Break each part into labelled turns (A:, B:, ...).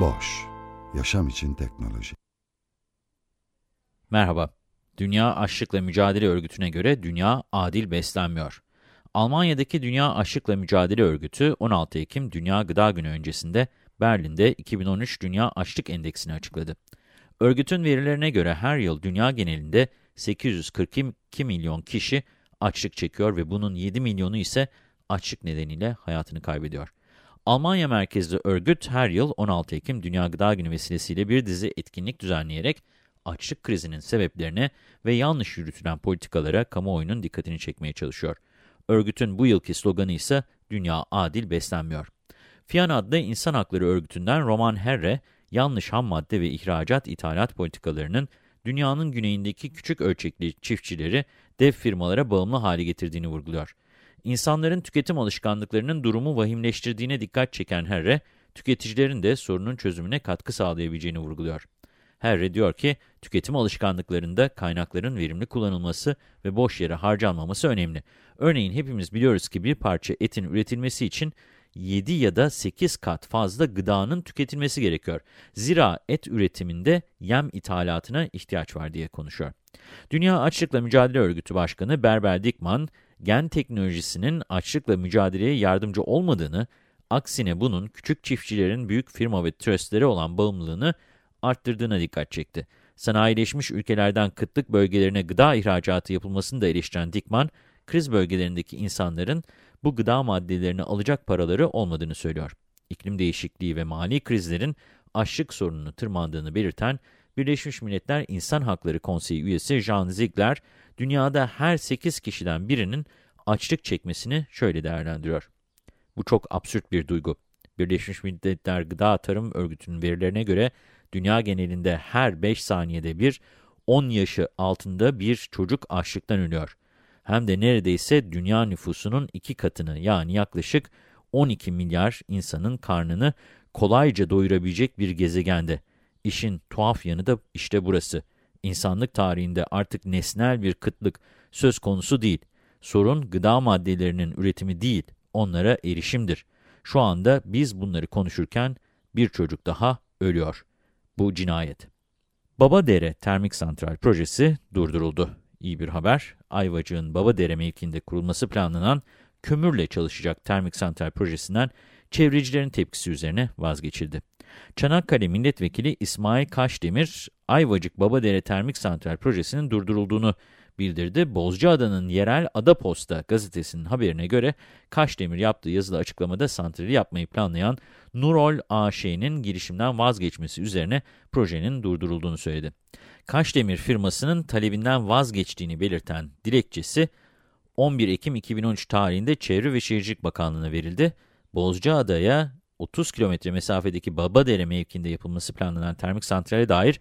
A: Boş, yaşam için teknoloji.
B: Merhaba, Dünya Açlıkla Mücadele Örgütü'ne göre dünya adil beslenmiyor. Almanya'daki Dünya Açlıkla Mücadele Örgütü 16 Ekim Dünya Gıda Günü öncesinde Berlin'de 2013 Dünya Açlık Endeksini açıkladı. Örgütün verilerine göre her yıl dünya genelinde 842 milyon kişi açlık çekiyor ve bunun 7 milyonu ise açlık nedeniyle hayatını kaybediyor. Almanya merkezli örgüt her yıl 16 Ekim Dünya Gıda Günü vesilesiyle bir dizi etkinlik düzenleyerek açlık krizinin sebeplerine ve yanlış yürütülen politikalara kamuoyunun dikkatini çekmeye çalışıyor. Örgütün bu yılki sloganı ise Dünya Adil Beslenmiyor. FİAN adlı insan hakları örgütünden Roman Herre, yanlış ham madde ve ihracat ithalat politikalarının dünyanın güneyindeki küçük ölçekli çiftçileri dev firmalara bağımlı hale getirdiğini vurguluyor. İnsanların tüketim alışkanlıklarının durumu vahimleştirdiğine dikkat çeken Herre, tüketicilerin de sorunun çözümüne katkı sağlayabileceğini vurguluyor. Herre diyor ki, tüketim alışkanlıklarında kaynakların verimli kullanılması ve boş yere harcanmaması önemli. Örneğin hepimiz biliyoruz ki bir parça etin üretilmesi için 7 ya da 8 kat fazla gıdanın tüketilmesi gerekiyor. Zira et üretiminde yem ithalatına ihtiyaç var diye konuşuyor. Dünya Açlıkla Mücadele Örgütü Başkanı Berber Dikman, gen teknolojisinin açlıkla mücadeleye yardımcı olmadığını, aksine bunun küçük çiftçilerin büyük firma ve tröstlere olan bağımlılığını arttırdığına dikkat çekti. Sanayileşmiş ülkelerden kıtlık bölgelerine gıda ihracatı yapılmasını da eleştiren Dikman, kriz bölgelerindeki insanların bu gıda maddelerini alacak paraları olmadığını söylüyor. İklim değişikliği ve mali krizlerin açlık sorununu tırmandığını belirten Birleşmiş Milletler İnsan Hakları Konseyi üyesi Jean Ziegler, dünyada her 8 kişiden birinin açlık çekmesini şöyle değerlendiriyor. Bu çok absürt bir duygu. Birleşmiş Milletler Gıda Tarım Örgütü'nün verilerine göre dünya genelinde her 5 saniyede bir 10 yaşı altında bir çocuk açlıktan ölüyor hem de neredeyse dünya nüfusunun iki katını yani yaklaşık 12 milyar insanın karnını kolayca doyurabilecek bir gezegende. İşin tuhaf yanı da işte burası. İnsanlık tarihinde artık nesnel bir kıtlık söz konusu değil. Sorun gıda maddelerinin üretimi değil, onlara erişimdir. Şu anda biz bunları konuşurken bir çocuk daha ölüyor. Bu cinayet. Babadere Termik Santral projesi durduruldu. İyi bir haber, Ayvacık'ın Babadere mevkiinde kurulması planlanan kömürle çalışacak termik santral projesinden çevrecilerin tepkisi üzerine vazgeçildi. Çanakkale Milletvekili İsmail Kaşdemir, Ayvacık Babadere Termik Santral Projesi'nin durdurulduğunu bildirdi. Bozcaada'nın yerel Adaposta gazetesinin haberine göre Kaşdemir yaptığı yazılı açıklamada santrali yapmayı planlayan Nurol AŞ'nin girişimden vazgeçmesi üzerine projenin durdurulduğunu söyledi. Kaşdemir firmasının talebinden vazgeçtiğini belirten dilekçesi 11 Ekim 2013 tarihinde Çevre ve Şehircilik Bakanlığı'na verildi. Bozcaada'ya 30 kilometre mesafedeki Babadere mevkinde yapılması planlanan termik santrale dair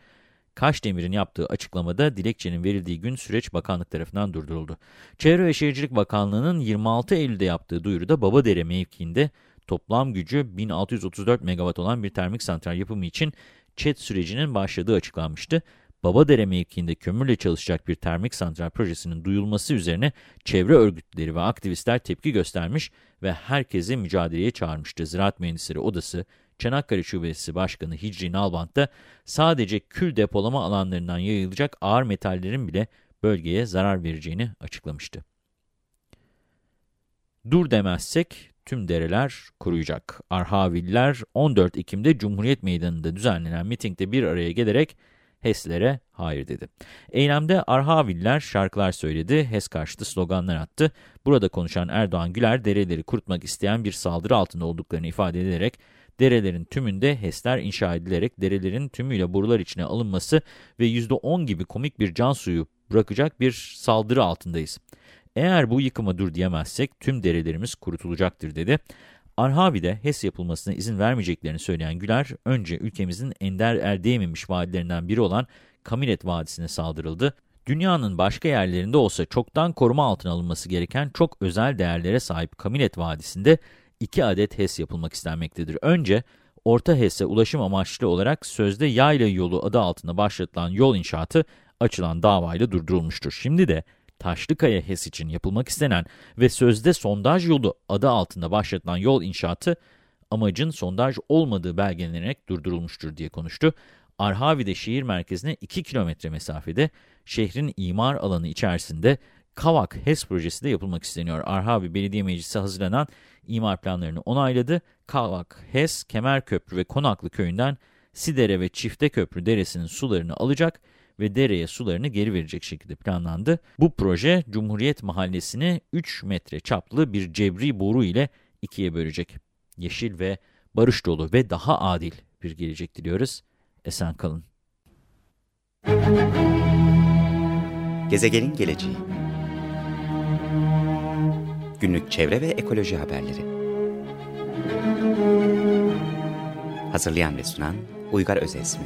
B: Kaşdemir'in yaptığı açıklamada dilekçenin verildiği gün süreç bakanlık tarafından durduruldu. Çevre ve Şehircilik Bakanlığı'nın 26 Eylül'de yaptığı duyuruda Babadere mevkiinde toplam gücü 1634 megawatt olan bir termik santral yapımı için ÇED sürecinin başladığı açıklanmıştı. Babadere mevkiinde kömürle çalışacak bir termik santral projesinin duyulması üzerine çevre örgütleri ve aktivistler tepki göstermiş ve herkesi mücadeleye çağırmıştı. Ziraat Mühendisleri Odası, Çanakkale Şubesi Başkanı Hicri Nalbant da sadece kül depolama alanlarından yayılacak ağır metallerin bile bölgeye zarar vereceğini açıklamıştı. Dur demezsek tüm dereler kuruyacak. Arhaviller 14 Ekim'de Cumhuriyet Meydanı'nda düzenlenen mitingde bir araya gelerek HES'lere hayır dedi. Eylemde Arhaviller şarkılar söyledi, HES karşıtı sloganlar attı. Burada konuşan Erdoğan Güler, dereleri kurutmak isteyen bir saldırı altında olduklarını ifade ederek, derelerin tümünde HES'ler inşa edilerek derelerin tümüyle borular içine alınması ve %10 gibi komik bir can suyu bırakacak bir saldırı altındayız. Eğer bu yıkıma dur diyemezsek tüm derelerimiz kurutulacaktır dedi. Arhavi'de HES yapılmasına izin vermeyeceklerini söyleyen Güler, önce ülkemizin ender erdeyememiş vadilerinden biri olan Kamilet Vadisi'ne saldırıldı. Dünyanın başka yerlerinde olsa çoktan koruma altına alınması gereken çok özel değerlere sahip Kamilet Vadisi'nde iki adet HES yapılmak istenmektedir. Önce Orta HES'e ulaşım amaçlı olarak sözde yayla yolu adı altında başlatılan yol inşaatı açılan davayla durdurulmuştur. Şimdi de Taşlıkaya HES için yapılmak istenen ve sözde sondaj yolu adı altında başlatılan yol inşaatı amacın sondaj olmadığı belgelenerek durdurulmuştur diye konuştu. Arhavi'de şehir merkezine 2 kilometre mesafede şehrin imar alanı içerisinde Kavak HES projesi de yapılmak isteniyor. Arhavi Belediye Meclisi hazırlanan imar planlarını onayladı. Kavak HES, Kemerköprü ve Konaklı köyünden Sidere ve Çifte Köprü deresinin sularını alacak ve dereye sularını geri verecek şekilde planlandı. Bu proje Cumhuriyet Mahallesi'ni 3 metre çaplı bir cebri boru ile ikiye bölecek. Yeşil ve barış dolu ve daha adil bir gelecek diliyoruz. Esen kalın.
C: Gezegenin geleceği Günlük çevre ve ekoloji haberleri Hazırlayan ve sunan Uygar Özesmi